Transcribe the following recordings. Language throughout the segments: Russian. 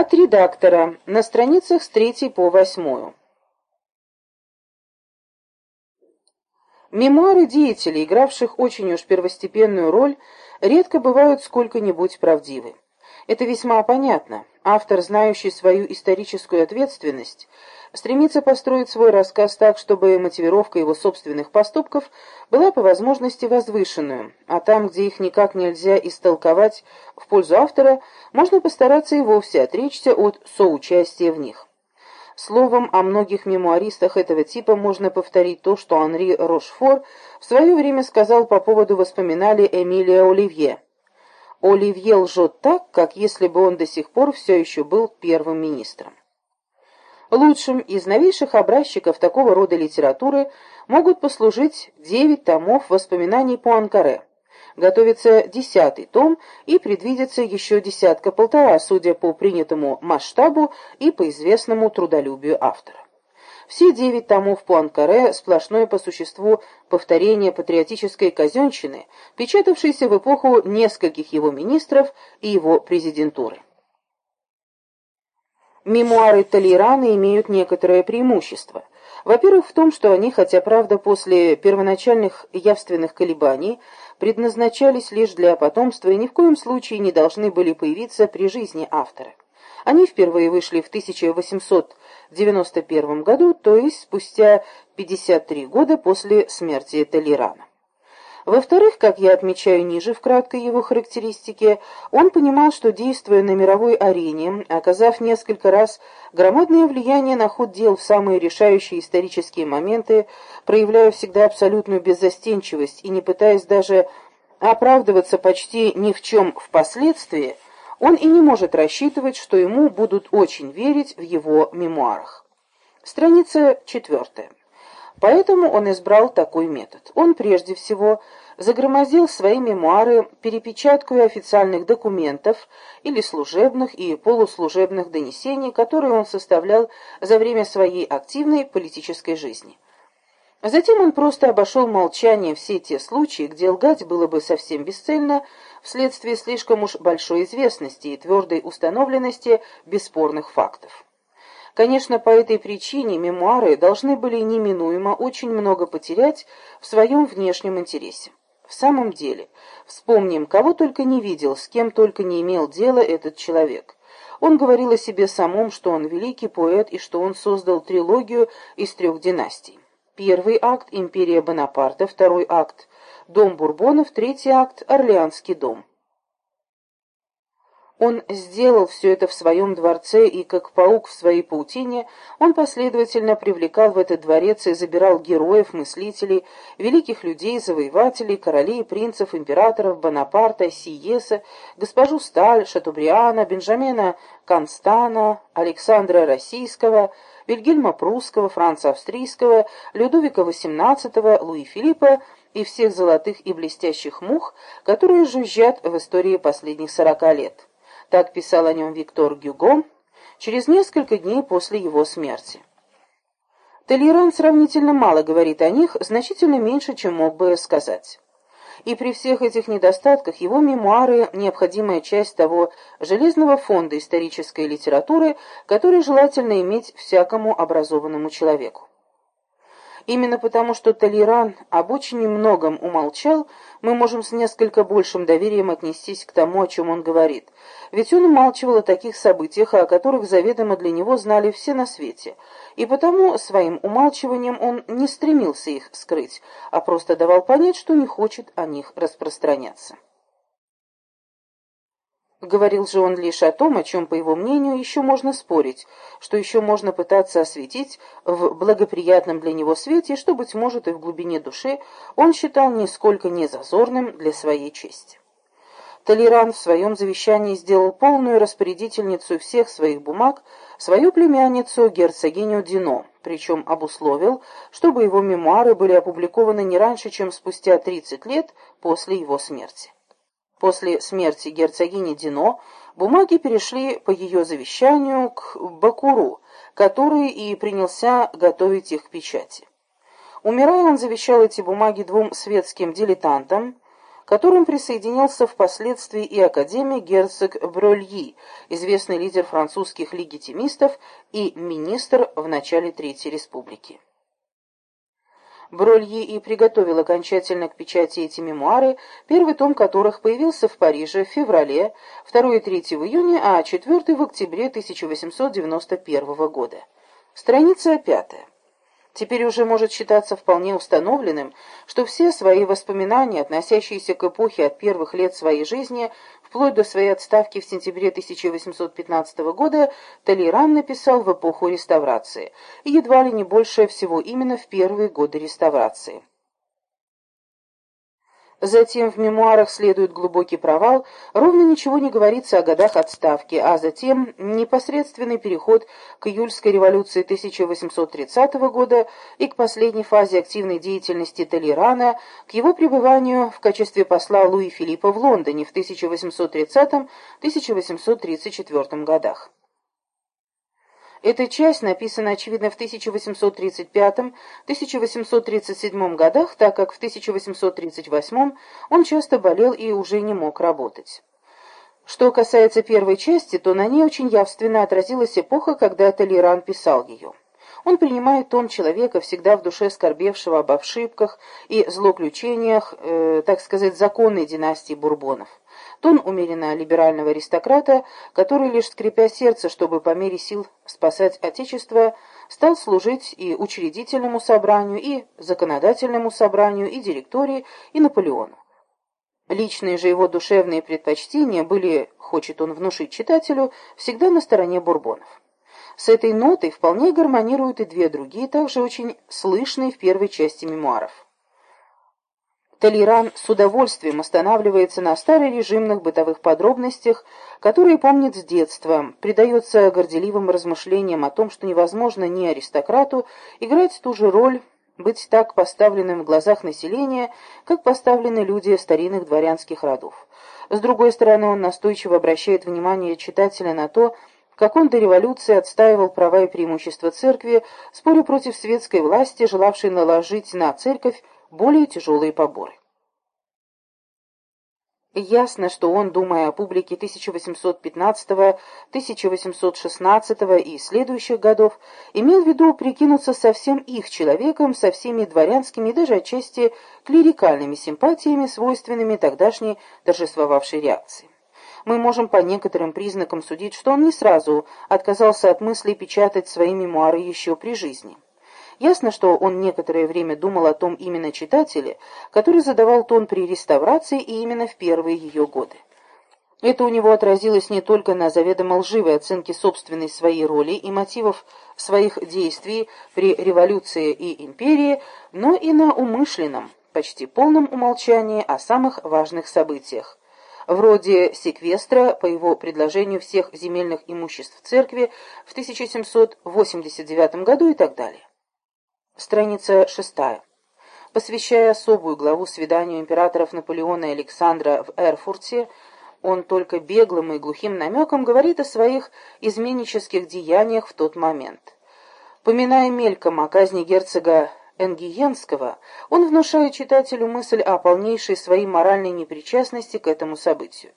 От редактора на страницах с 3 по 8. Мемуары деятелей, игравших очень уж первостепенную роль, редко бывают сколько-нибудь правдивы. Это весьма понятно. Автор, знающий свою историческую ответственность, стремится построить свой рассказ так, чтобы мотивировка его собственных поступков была по возможности возвышенную, а там, где их никак нельзя истолковать в пользу автора, можно постараться и вовсе отречься от соучастия в них. Словом, о многих мемуаристах этого типа можно повторить то, что Анри Рошфор в свое время сказал по поводу воспоминаний Эмилия Оливье. Оливье лжет так, как если бы он до сих пор все еще был первым министром. Лучшим из новейших образчиков такого рода литературы могут послужить девять томов воспоминаний по Анкаре. Готовится десятый том и предвидится еще десятка-полтора, судя по принятому масштабу и по известному трудолюбию автора. Все девять томов Пуанкаре – сплошное по существу повторение патриотической казенщины, печатавшейся в эпоху нескольких его министров и его президентуры. Мемуары Толерана имеют некоторое преимущество. Во-первых, в том, что они, хотя правда после первоначальных явственных колебаний, предназначались лишь для потомства и ни в коем случае не должны были появиться при жизни автора. Они впервые вышли в 1891 году, то есть спустя 53 года после смерти Толерана. Во-вторых, как я отмечаю ниже в краткой его характеристике, он понимал, что, действуя на мировой арене, оказав несколько раз громадное влияние на ход дел в самые решающие исторические моменты, проявляя всегда абсолютную беззастенчивость и не пытаясь даже оправдываться почти ни в чем впоследствии, он и не может рассчитывать, что ему будут очень верить в его мемуарах. Страница четвертая. Поэтому он избрал такой метод. Он прежде всего загромозил свои мемуары перепечаткой официальных документов или служебных и полуслужебных донесений, которые он составлял за время своей активной политической жизни. Затем он просто обошел молчанием все те случаи, где лгать было бы совсем бесцельно, вследствие слишком уж большой известности и твердой установленности бесспорных фактов. Конечно, по этой причине мемуары должны были неминуемо очень много потерять в своем внешнем интересе. В самом деле, вспомним, кого только не видел, с кем только не имел дела этот человек. Он говорил о себе самом, что он великий поэт и что он создал трилогию из трех династий. Первый акт – империя Бонапарта, второй акт – дом Бурбонов, третий акт – Орлеанский дом. Он сделал все это в своем дворце, и, как паук в своей паутине, он последовательно привлекал в этот дворец и забирал героев, мыслителей, великих людей, завоевателей, королей, принцев, императоров, Бонапарта, Сиеса, госпожу Сталь, Шатубриана, Бенджамина Констана, Александра Российского – Вильгельма Прусского, Франца Австрийского, Людовика XVIII, Луи Филиппа и всех золотых и блестящих мух, которые жужжат в истории последних сорока лет. Так писал о нем Виктор Гюго через несколько дней после его смерти. Толеран сравнительно мало говорит о них, значительно меньше, чем мог бы сказать и при всех этих недостатках его мемуары – необходимая часть того железного фонда исторической литературы, который желательно иметь всякому образованному человеку. Именно потому, что Толеран об очень многом умолчал, мы можем с несколько большим доверием отнестись к тому, о чем он говорит. Ведь он умалчивал о таких событиях, о которых заведомо для него знали все на свете – и потому своим умалчиванием он не стремился их скрыть, а просто давал понять, что не хочет о них распространяться. Говорил же он лишь о том, о чем, по его мнению, еще можно спорить, что еще можно пытаться осветить в благоприятном для него свете, что, быть может, и в глубине души он считал нисколько не зазорным для своей чести. Толеран в своем завещании сделал полную распорядительницу всех своих бумаг свою племянницу герцогиню Дино, причем обусловил, чтобы его мемуары были опубликованы не раньше, чем спустя 30 лет после его смерти. После смерти герцогини Дино бумаги перешли по ее завещанию к Бакуру, который и принялся готовить их к печати. Умирая, он завещал эти бумаги двум светским дилетантам, которым присоединился впоследствии и академик герцог Брольи, известный лидер французских легитимистов и министр в начале Третьей Республики. Брольи и приготовил окончательно к печати эти мемуары, первый том которых появился в Париже в феврале, второй и третий в июне, а четвертый в октябре 1891 года. Страница пятая. Теперь уже может считаться вполне установленным, что все свои воспоминания, относящиеся к эпохе от первых лет своей жизни, вплоть до своей отставки в сентябре 1815 года, Толеран написал в эпоху реставрации, едва ли не больше всего именно в первые годы реставрации. Затем в мемуарах следует глубокий провал, ровно ничего не говорится о годах отставки, а затем непосредственный переход к июльской революции 1830 года и к последней фазе активной деятельности Толерана, к его пребыванию в качестве посла Луи Филиппа в Лондоне в 1830-1834 годах. Эта часть написана, очевидно, в 1835-1837 годах, так как в 1838 он часто болел и уже не мог работать. Что касается первой части, то на ней очень явственно отразилась эпоха, когда Толеран писал ее. Он принимает тон человека, всегда в душе скорбевшего об ошибках и злоключениях, э, так сказать, законной династии Бурбонов тон умеренно либерального аристократа, который, лишь скрипя сердце, чтобы по мере сил спасать Отечество, стал служить и учредительному собранию, и законодательному собранию, и директории, и Наполеону. Личные же его душевные предпочтения были, хочет он внушить читателю, всегда на стороне бурбонов. С этой нотой вполне гармонируют и две другие, также очень слышные в первой части мемуаров. Толеран с удовольствием останавливается на старорежимных бытовых подробностях, которые помнит с детства, предается горделивым размышлениям о том, что невозможно ни аристократу играть ту же роль, быть так поставленным в глазах населения, как поставлены люди старинных дворянских родов. С другой стороны, он настойчиво обращает внимание читателя на то, как он до революции отстаивал права и преимущества церкви, споря против светской власти, желавшей наложить на церковь более тяжелые поборы. Ясно, что он, думая о публике 1815-1816 и следующих годов, имел в виду прикинуться совсем их человеком, со всеми дворянскими и даже отчасти клерикальными симпатиями, свойственными тогдашней торжествовавшей реакции. Мы можем по некоторым признакам судить, что он не сразу отказался от мысли печатать свои мемуары еще при жизни. Ясно, что он некоторое время думал о том именно читателе, который задавал тон при реставрации и именно в первые ее годы. Это у него отразилось не только на заведомо лживой оценке собственной своей роли и мотивов своих действий при революции и империи, но и на умышленном, почти полном умолчании о самых важных событиях, вроде секвестра по его предложению всех земельных имуществ церкви в 1789 году и так далее. Страница шестая. Посвящая особую главу свиданию императоров Наполеона и Александра в Эрфурте, он только беглым и глухим намеком говорит о своих изменнических деяниях в тот момент. Поминая мельком о казни герцога Энгиенского, он внушает читателю мысль о полнейшей своей моральной непричастности к этому событию.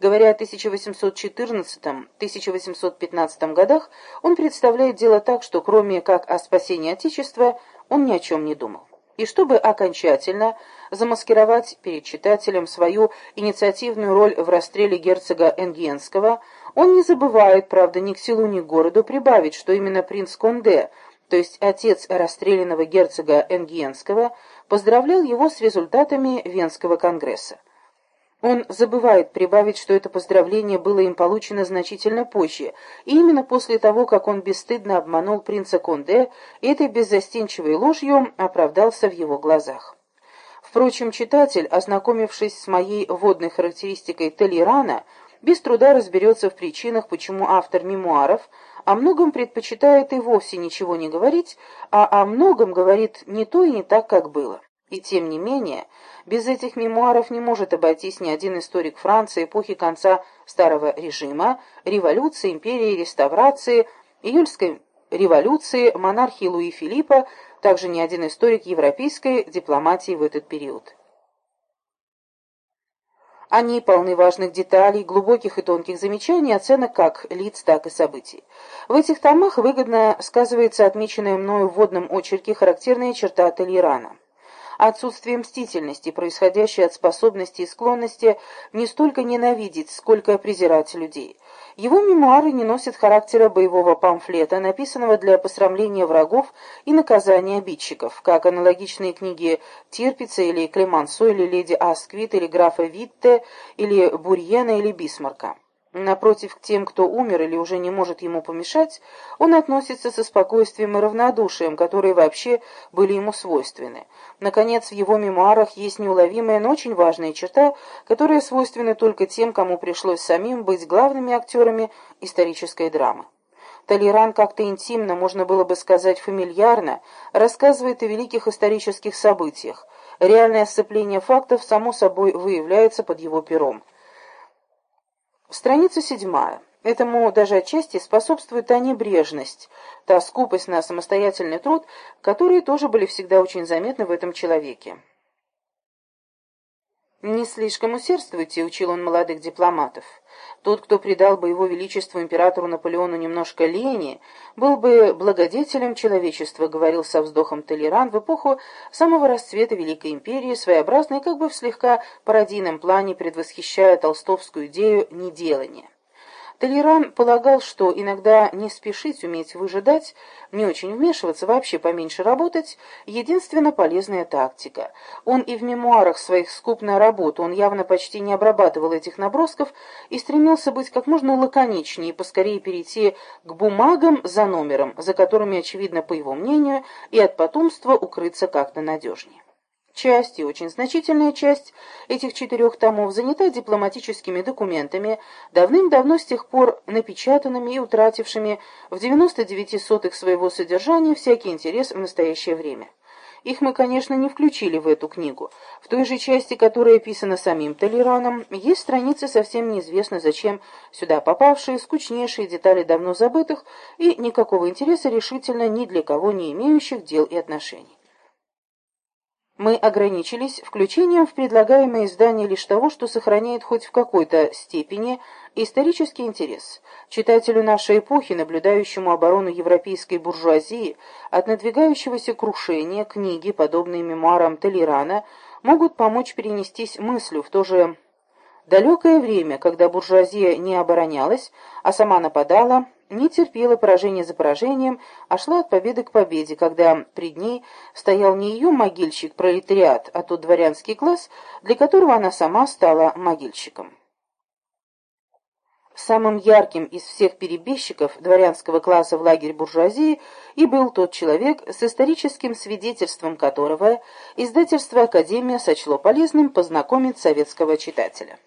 Говоря о 1814-1815 годах, он представляет дело так, что кроме как о спасении Отечества, он ни о чем не думал. И чтобы окончательно замаскировать перед читателем свою инициативную роль в расстреле герцога Энгиенского, он не забывает, правда, ни к селу, ни к городу прибавить, что именно принц Конде, то есть отец расстрелянного герцога Энгиенского, поздравлял его с результатами Венского конгресса. Он забывает прибавить, что это поздравление было им получено значительно позже, и именно после того, как он бесстыдно обманул принца Конде, этой беззастенчивой ложью оправдался в его глазах. Впрочем, читатель, ознакомившись с моей вводной характеристикой Толерана, без труда разберется в причинах, почему автор мемуаров о многом предпочитает и вовсе ничего не говорить, а о многом говорит не то и не так, как было. И тем не менее, без этих мемуаров не может обойтись ни один историк Франции эпохи конца старого режима, революции, империи, реставрации, июльской революции, монархии Луи Филиппа, также ни один историк европейской дипломатии в этот период. Они полны важных деталей, глубоких и тонких замечаний, оценок как лиц, так и событий. В этих томах выгодно сказывается отмеченная мною в вводном очерке характерная черта Толерана. Отсутствие мстительности, происходящее от способности и склонности не столько ненавидеть, сколько презирать людей. Его мемуары не носят характера боевого памфлета, написанного для посрамления врагов и наказания обидчиков, как аналогичные книги Тирпица или Клемансо, или Леди Асквит, или графа Витте, или Бурьена, или Бисмарка. Напротив, к тем, кто умер или уже не может ему помешать, он относится со спокойствием и равнодушием, которые вообще были ему свойственны. Наконец, в его мемуарах есть неуловимая, но очень важная черта, которая свойственна только тем, кому пришлось самим быть главными актерами исторической драмы. Толеран как-то интимно, можно было бы сказать фамильярно, рассказывает о великих исторических событиях. Реальное сцепление фактов, само собой, выявляется под его пером. Страница седьмая. Этому даже отчасти способствует та небрежность, та скупость на самостоятельный труд, которые тоже были всегда очень заметны в этом человеке. «Не слишком усердствуйте», — учил он молодых дипломатов. Тот, кто придал бы его величеству императору Наполеону немножко лени, был бы благодетелем человечества, говорил со вздохом Толеран в эпоху самого расцвета Великой империи, своеобразной, как бы в слегка пародийном плане предвосхищая толстовскую идею неделания. Толеран полагал, что иногда не спешить, уметь выжидать, не очень вмешиваться, вообще поменьше работать — единственно полезная тактика. Он и в мемуарах своих скуп на работу, он явно почти не обрабатывал этих набросков и стремился быть как можно лаконичнее и поскорее перейти к бумагам за номером, за которыми, очевидно, по его мнению, и от потомства укрыться как-то надежнее. Часть, и очень значительная часть этих четырех томов занята дипломатическими документами, давным-давно с тех пор напечатанными и утратившими в 99 сотых своего содержания всякий интерес в настоящее время. Их мы, конечно, не включили в эту книгу. В той же части, которая описана самим Толераном, есть страницы, совсем неизвестно зачем сюда попавшие, скучнейшие детали давно забытых и никакого интереса решительно ни для кого не имеющих дел и отношений. Мы ограничились включением в предлагаемое издание лишь того, что сохраняет хоть в какой-то степени исторический интерес. Читателю нашей эпохи, наблюдающему оборону европейской буржуазии от надвигающегося крушения, книги, подобные мемуарам Толерана, могут помочь перенестись мыслью в то же далекое время, когда буржуазия не оборонялась, а сама нападала, не терпела поражения за поражением, а шла от победы к победе, когда пред ней стоял не ее могильщик-пролетариат, а тот дворянский класс, для которого она сама стала могильщиком. Самым ярким из всех перебежчиков дворянского класса в лагерь буржуазии и был тот человек, с историческим свидетельством которого издательство «Академия» сочло полезным познакомить советского читателя.